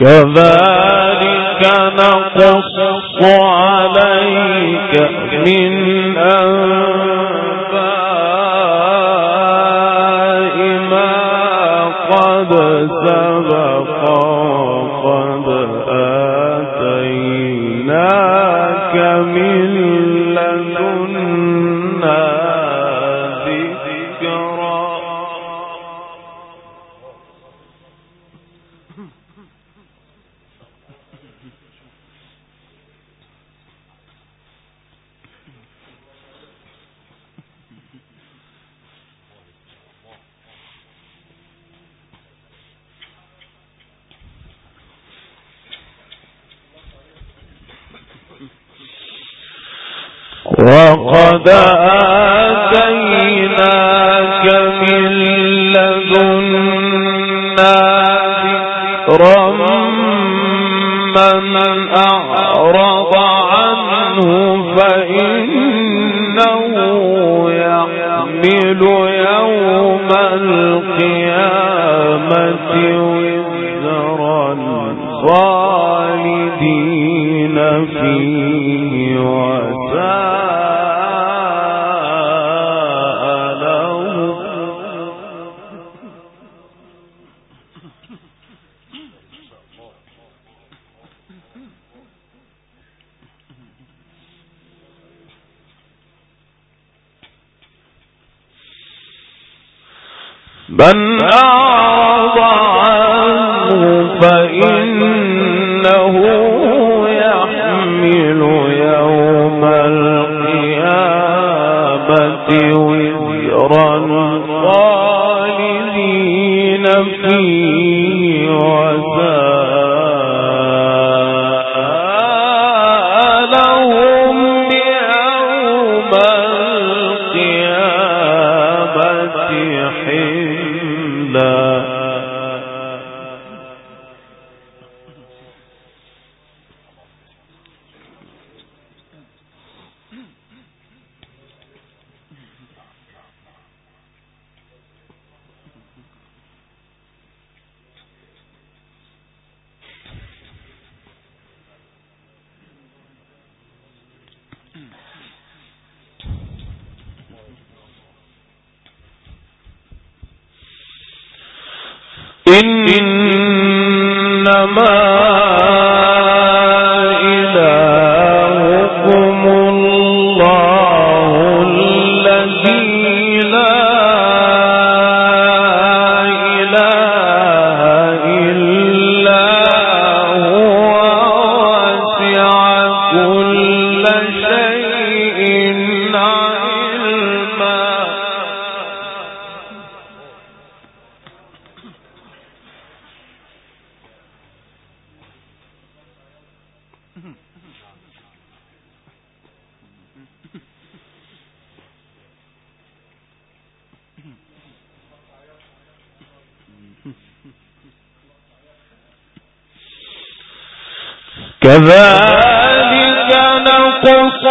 كذلك نقص عليك من كذلك نقص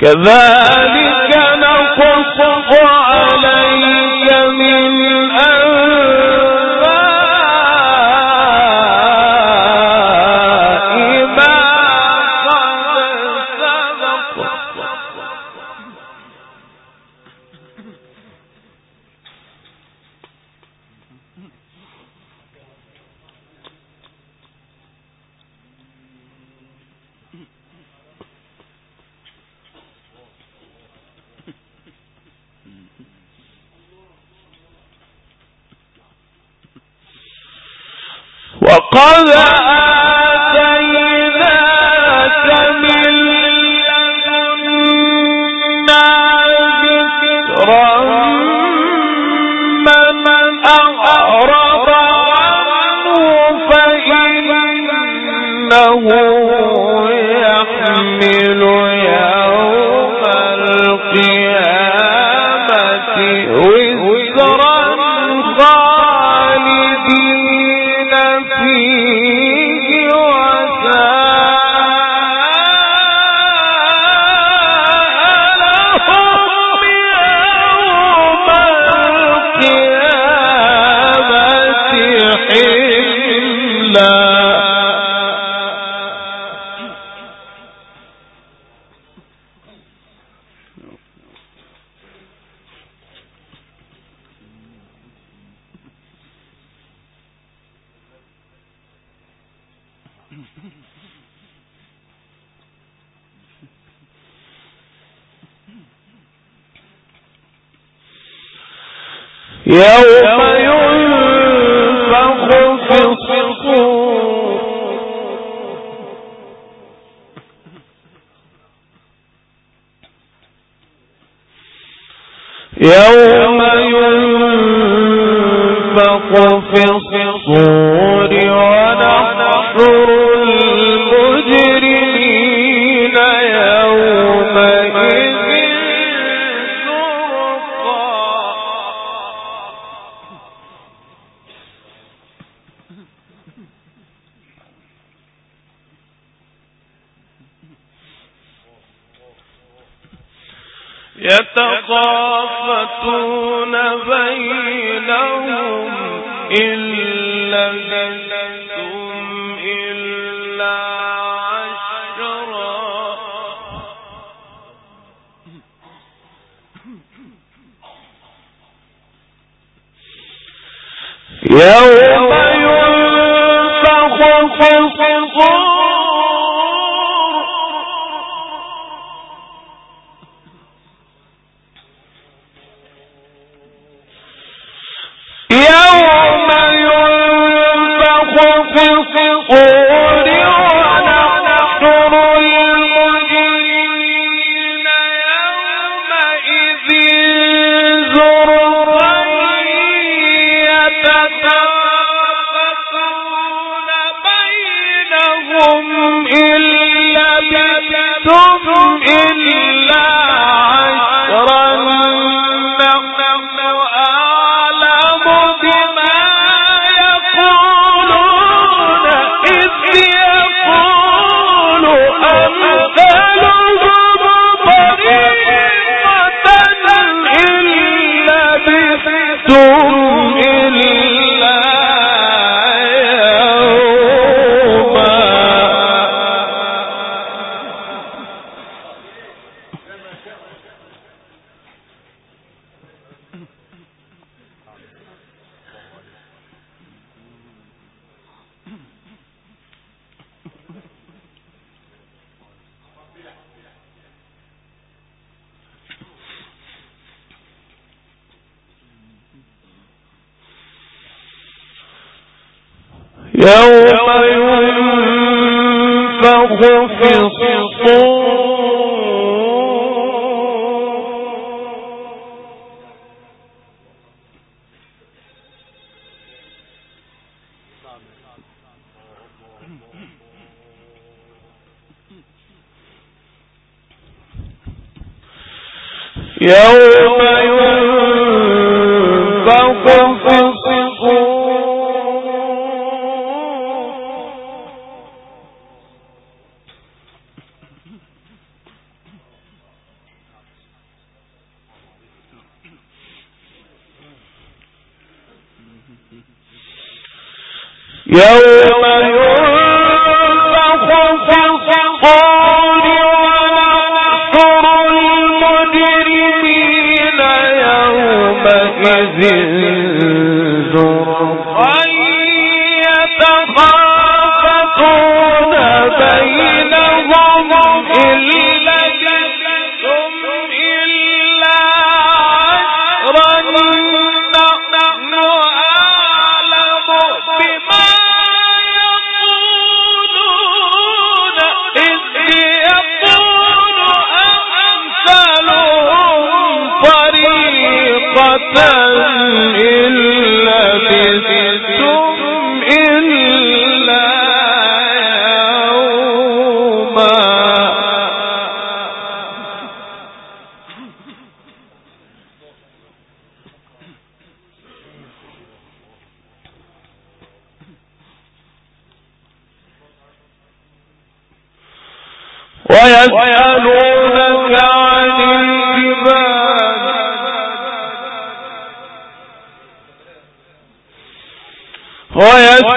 كذلك يوم ينفخ في الصور يوم ينفخ في الصور يوم ينفق ويسألونك ويسألونك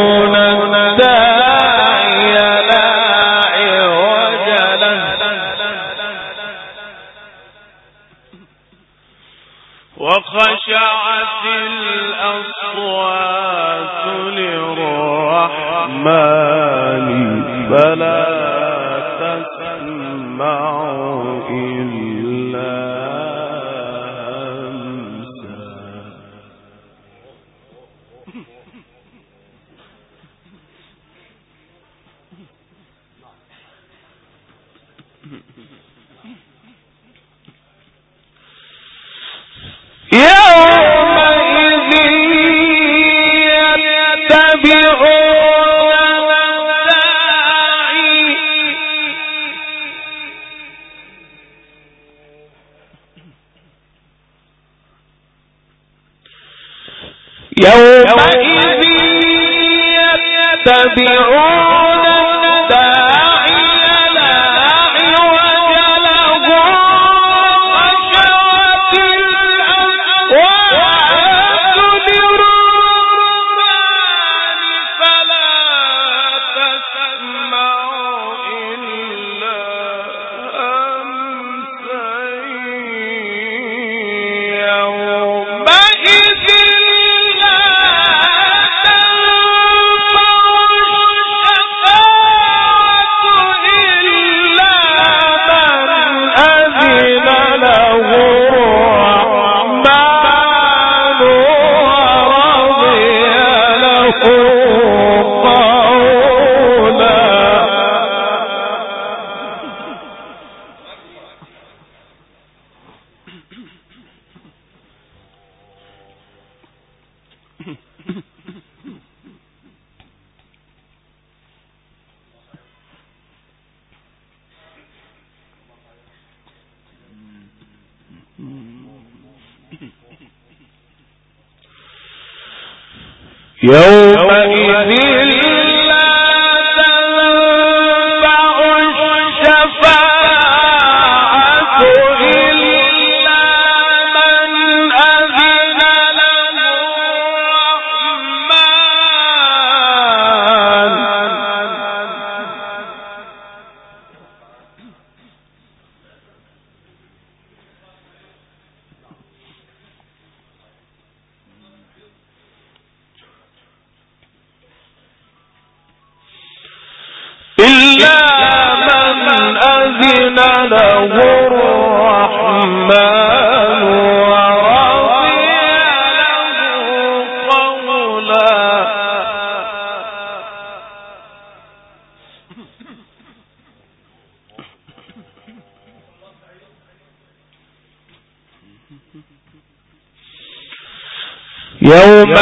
يومئذ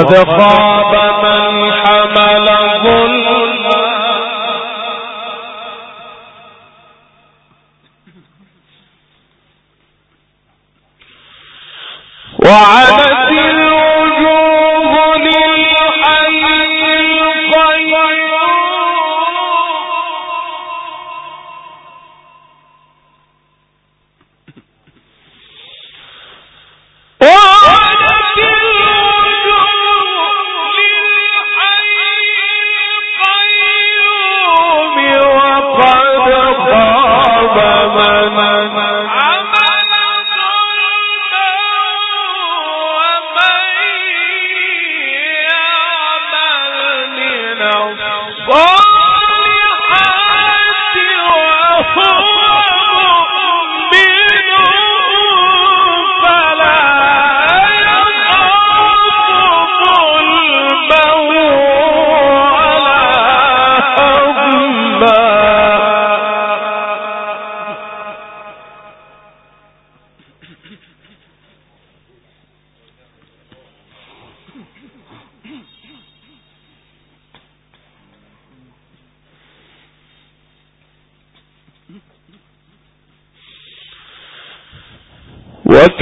وقد خاب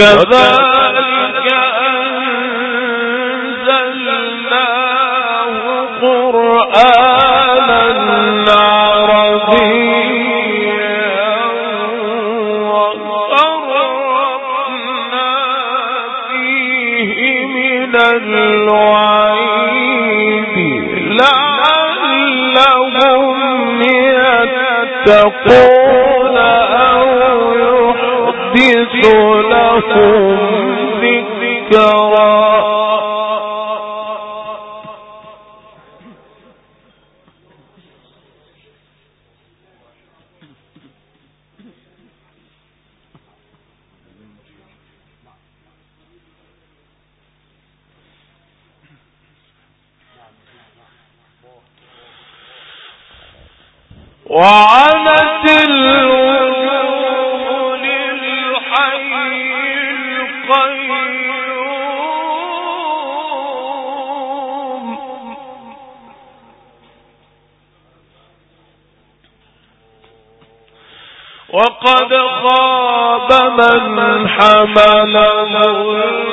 كذا القيوم. وقد خاب من حمل ظلما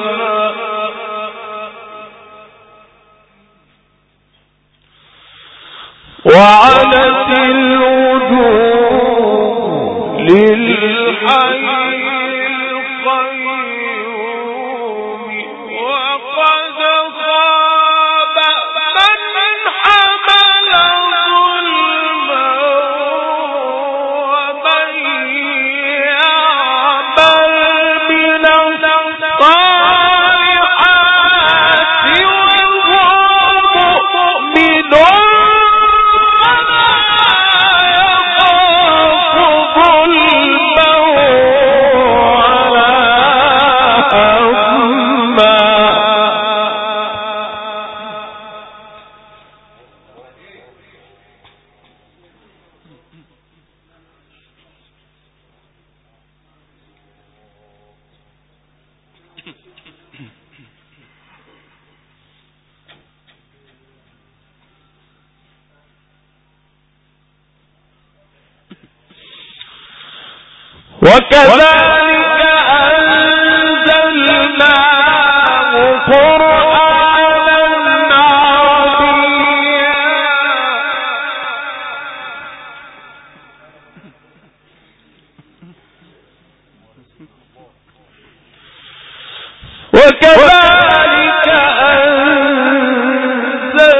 وكذلك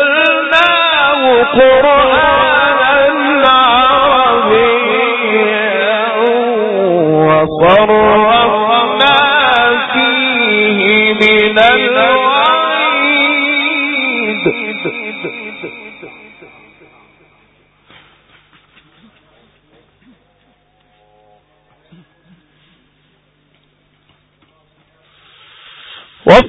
أنزلناه قرآنا عربيا وصرفنا فيه من الأرض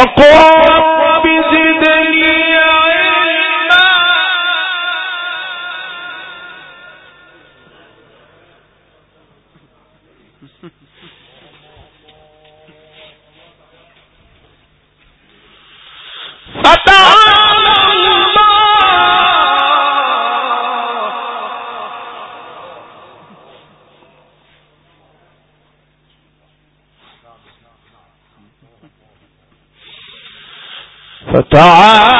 loco. 走啊！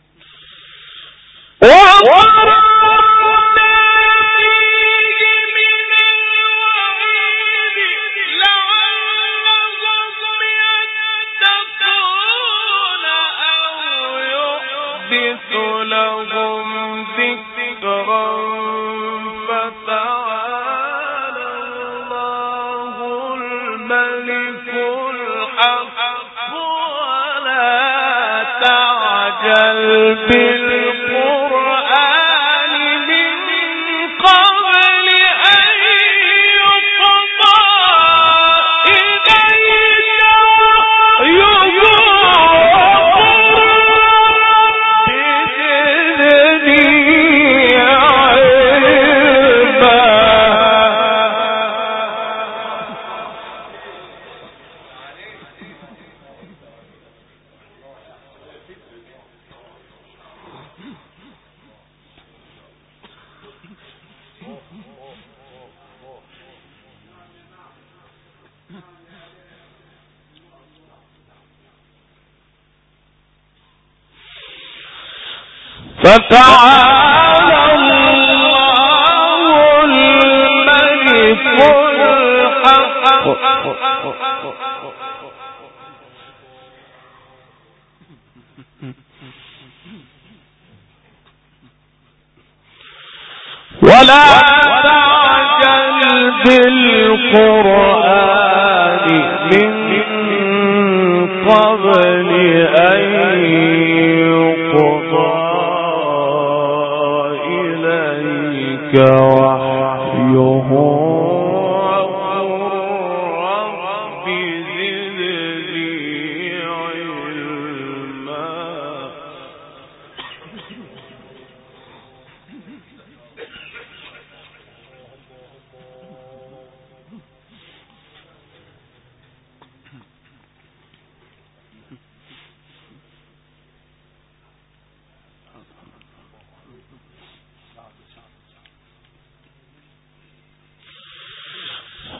ولا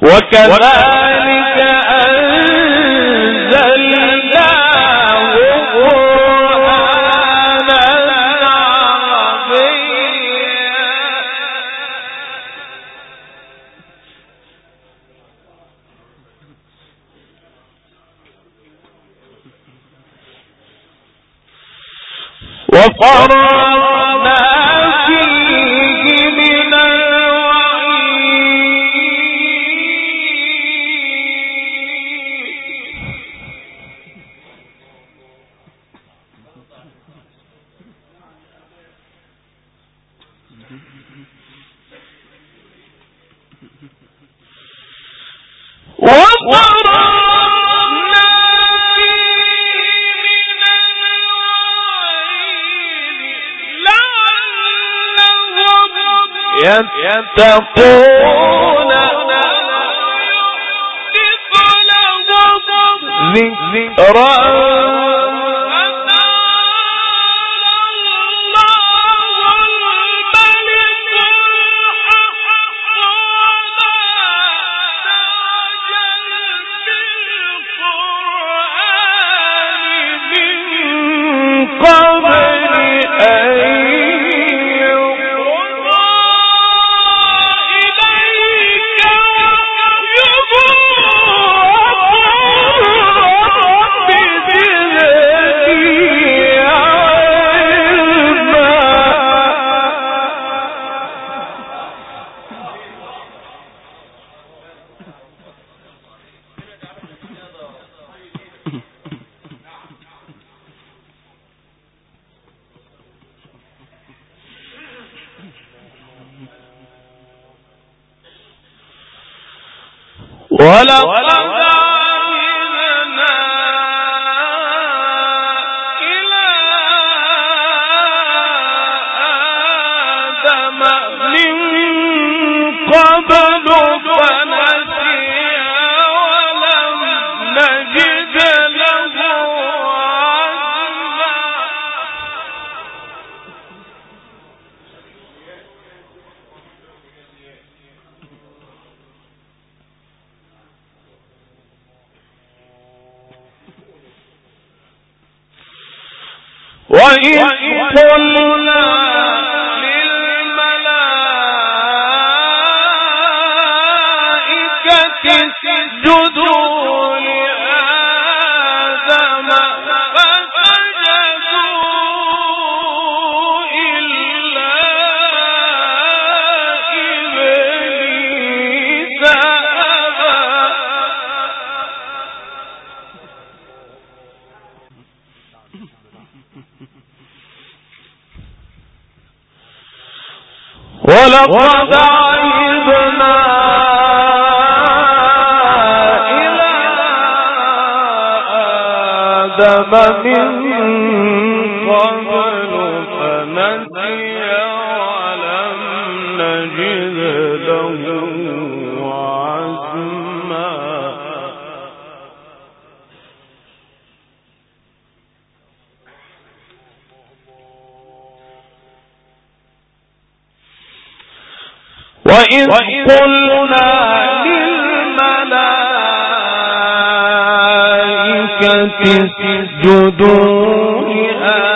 وكذلك يتقون wọ́n ولقد للملائكة اسجدوا لآدم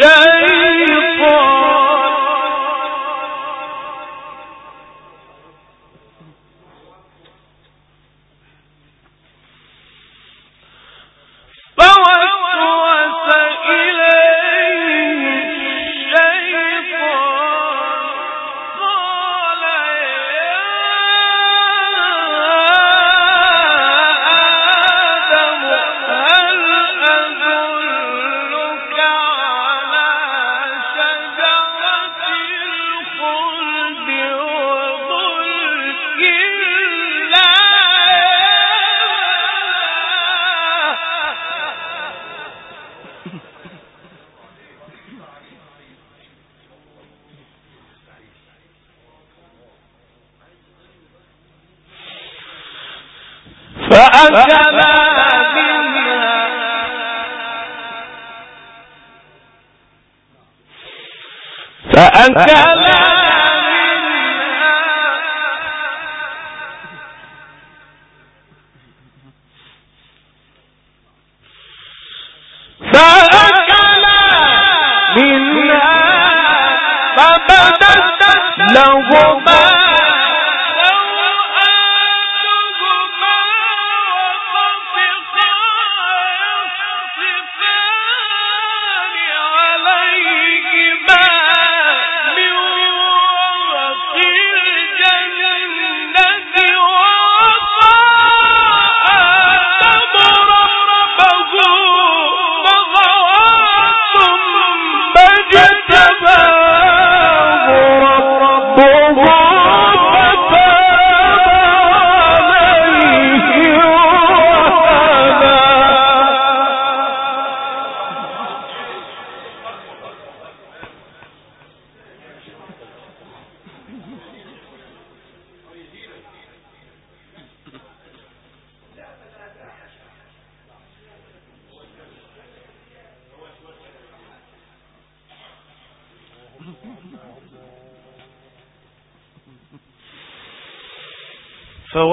فأكلا Yeah.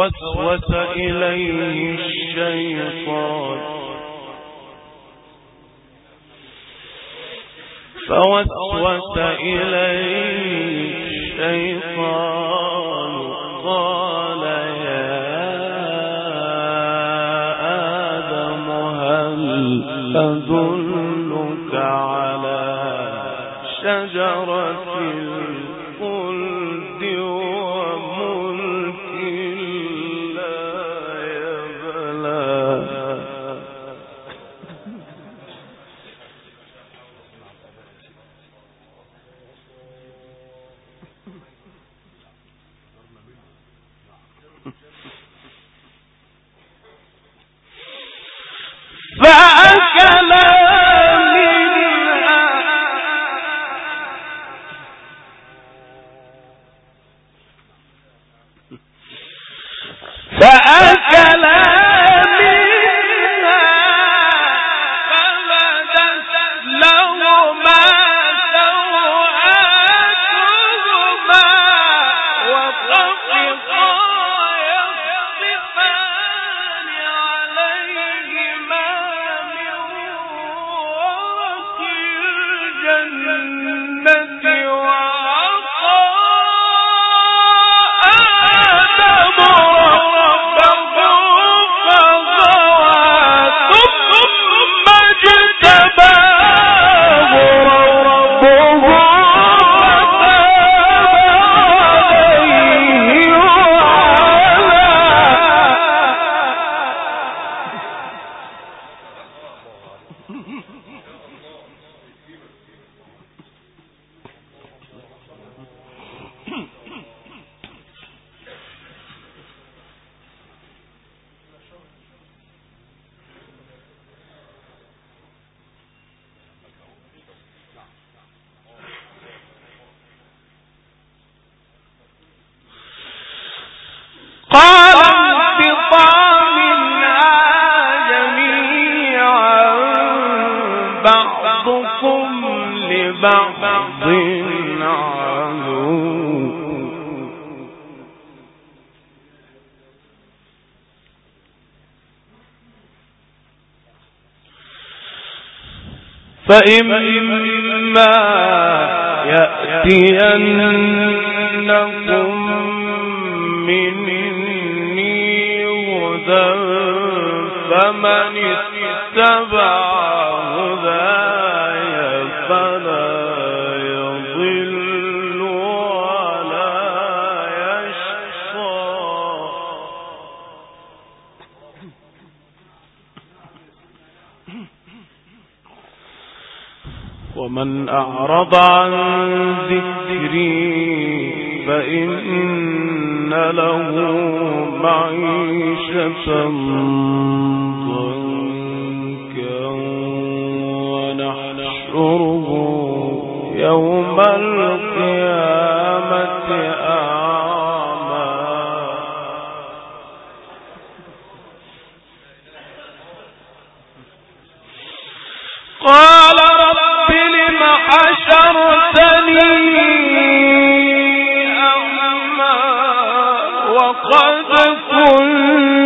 فوسوس إليه الشيطان. فوسوس إليه الشيطان. فإما يأتينكم مني ومن أعرض عن ذكري فإن له معيشة وقد كنت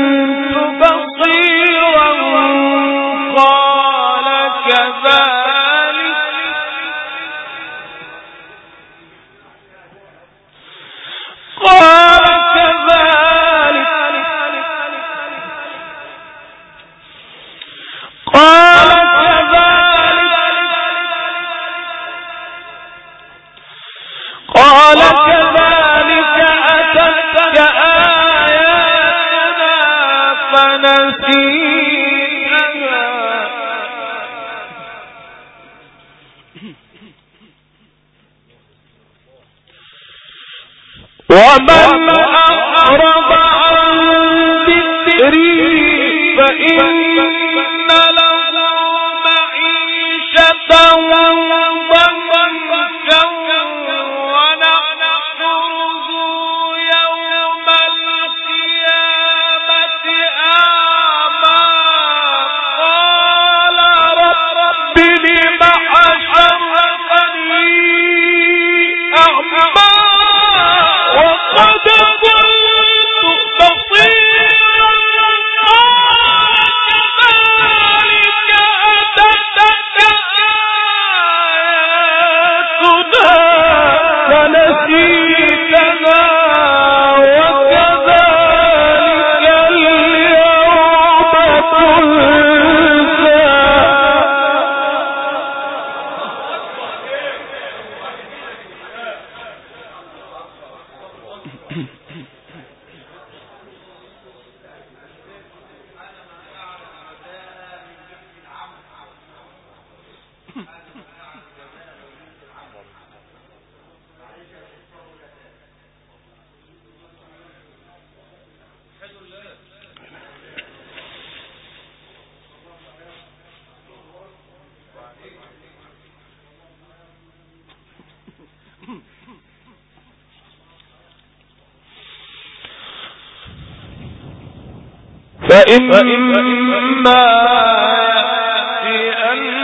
فإما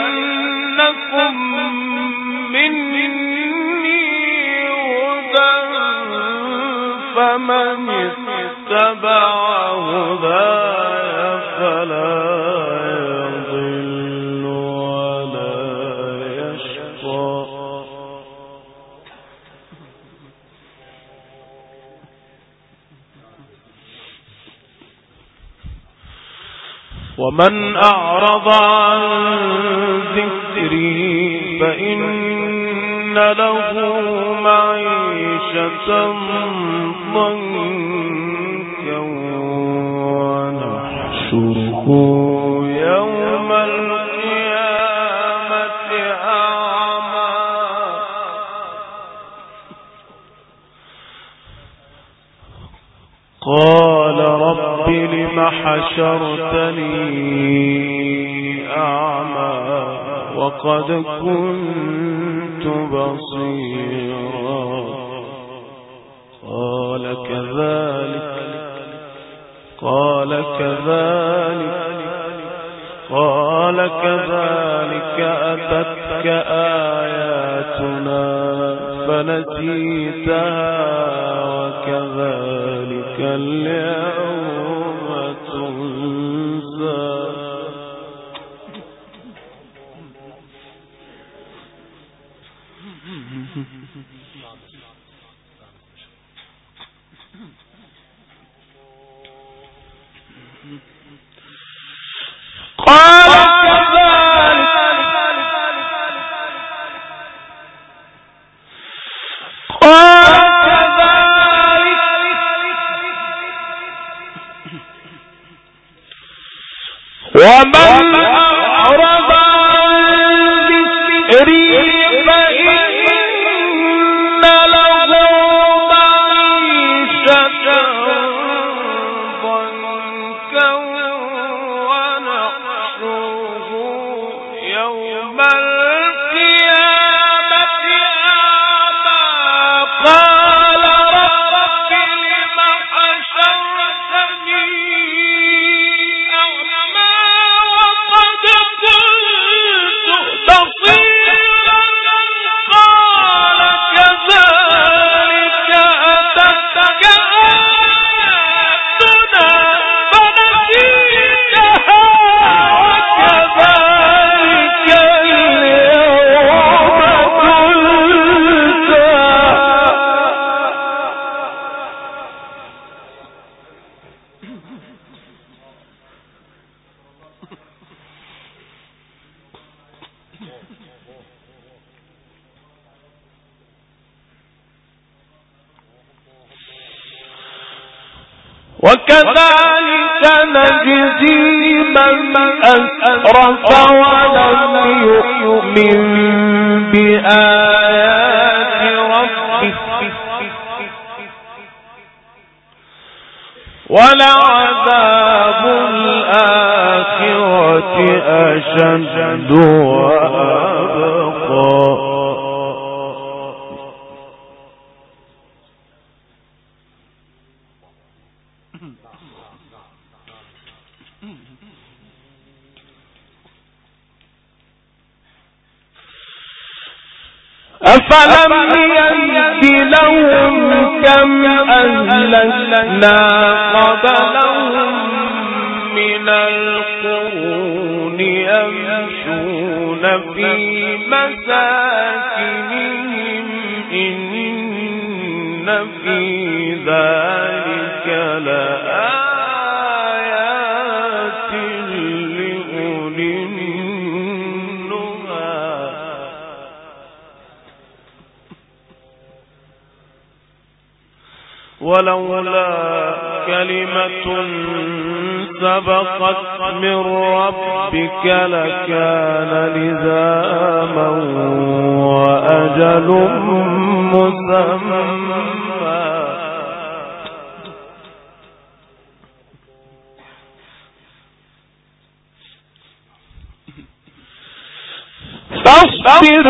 يأتينكم مني هدى فمن اتبع هداي فلا ومن أعرض عن ذكري فإن له معيشة لم حشرتني أعمى وقد كنت بصيرا. قال كذلك قال كذلك قال كذلك أتتك آياتنا فنسيتها وكذلك اليوم وكذلك أهلكنا قبلهم من القرون يمشون في مساكنهم. إن في ذلك لآية ولولا كلمة سبقت من ربك لكان لزاما وأجل مسمى. فاصبر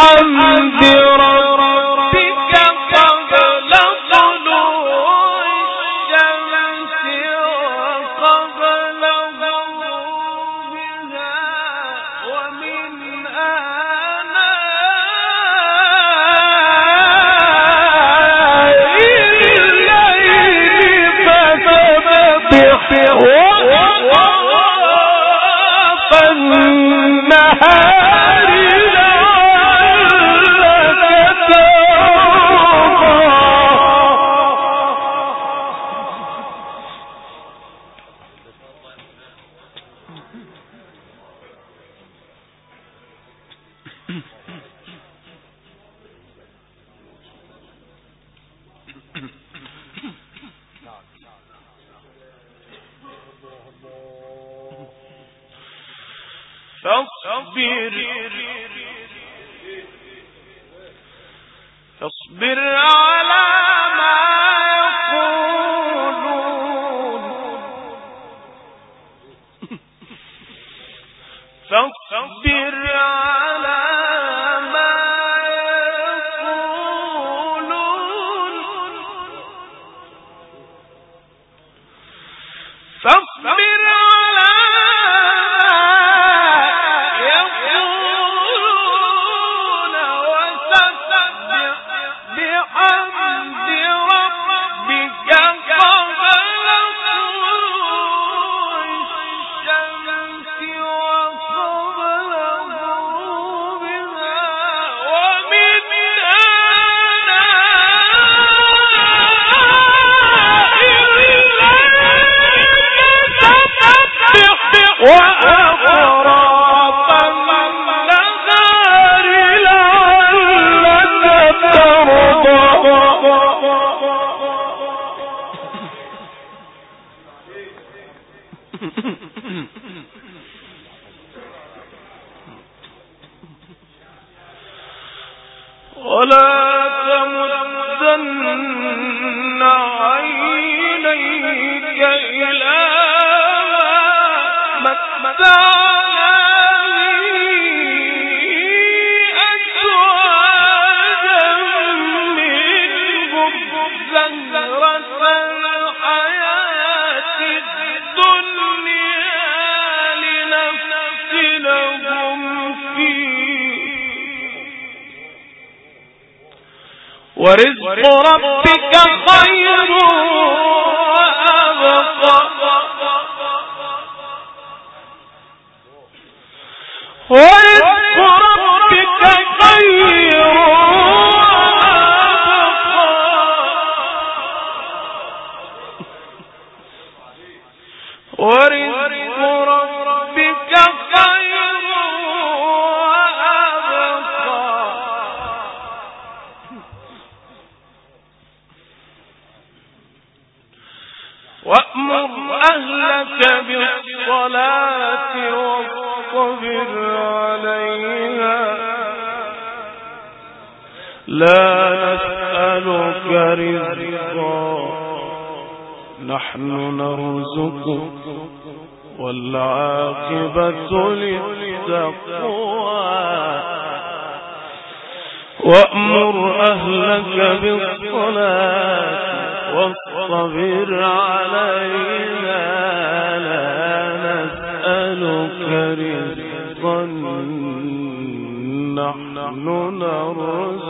بحمد ورزق ربك خير وأبقى ورزق لا نسألك رزقا. نحن نرزقك والعاقبة للتقوى. وأمر أهلك بالصلاة واصطبر علينا رزقا نحن نرزقك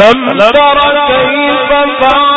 ألم تر كيف فعل.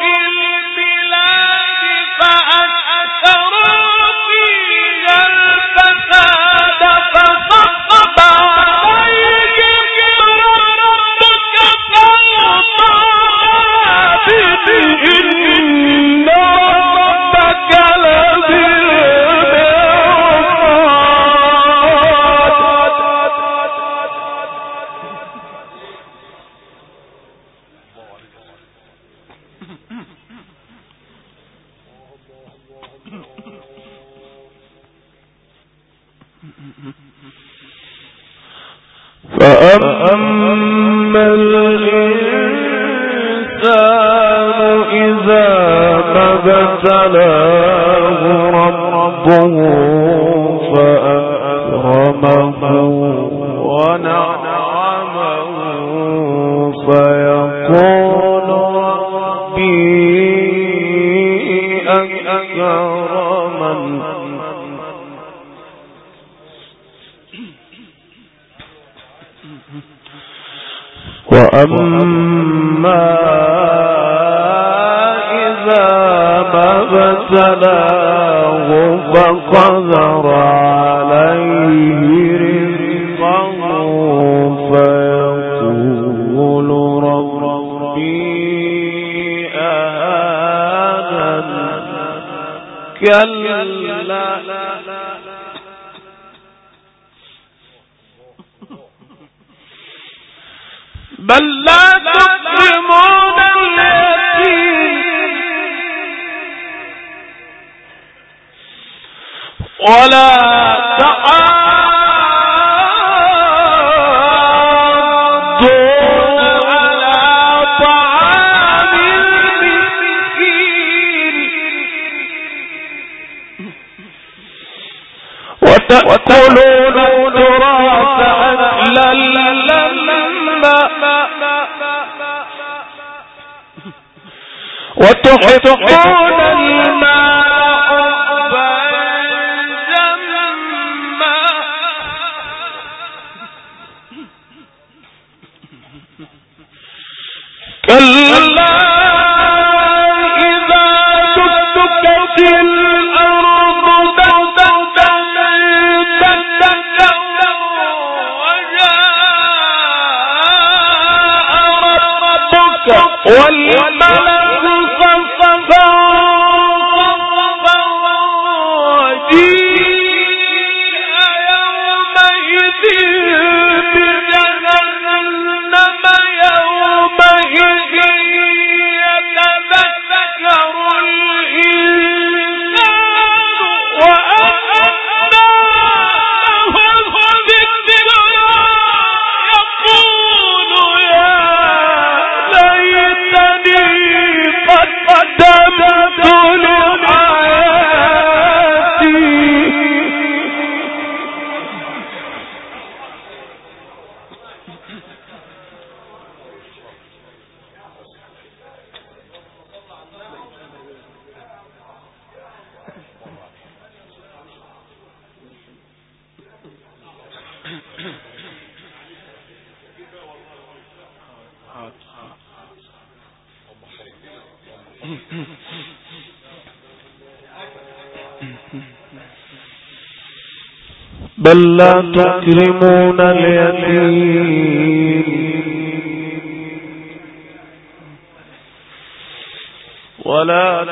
في وتأكلون التراث أكلا لما وتحبون الماء جما كلا ولا بل لا تكرمون اليتيم ولا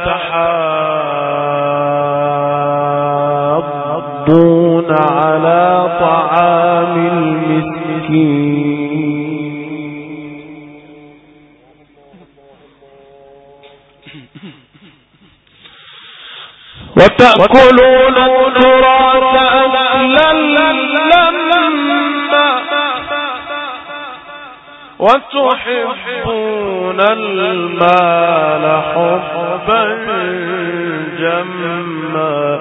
تحاضون على طعام المسكين. وتأكلون التراب وتحبون المال حبا جما.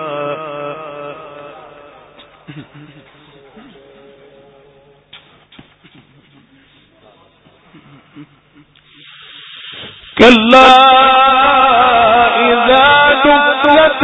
كلا إذا دخلت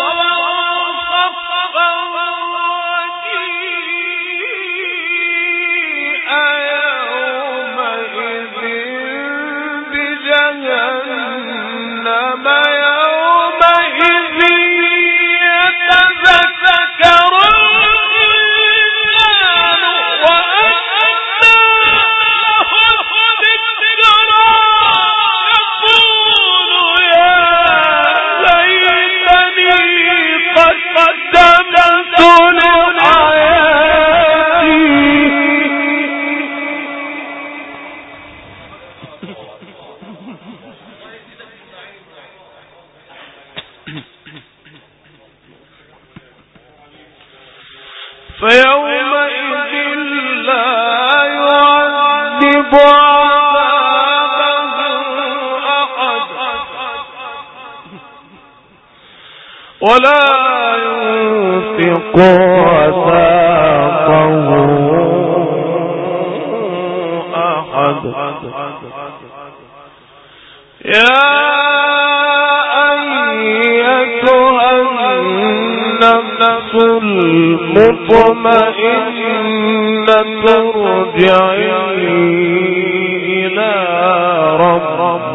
ولا ينفق وثاقه أحد. يا أيتها النفس المطمئنة ارجعي.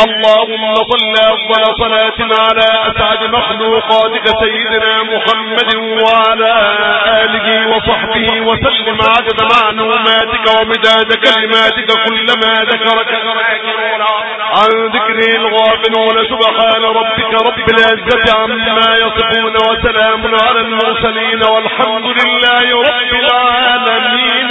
اللهم صل أفضل صلاة على أسعد مخلوقاتك سيدنا محمد وعلى آله وصحبه وسلم عدد معلوماتك ومداد كلماتك كلما ذكرك. عن ذكره الغافلون سبحان ربك رب العزة عما يصفون وسلام على المرسلين والحمد لله رب العالمين.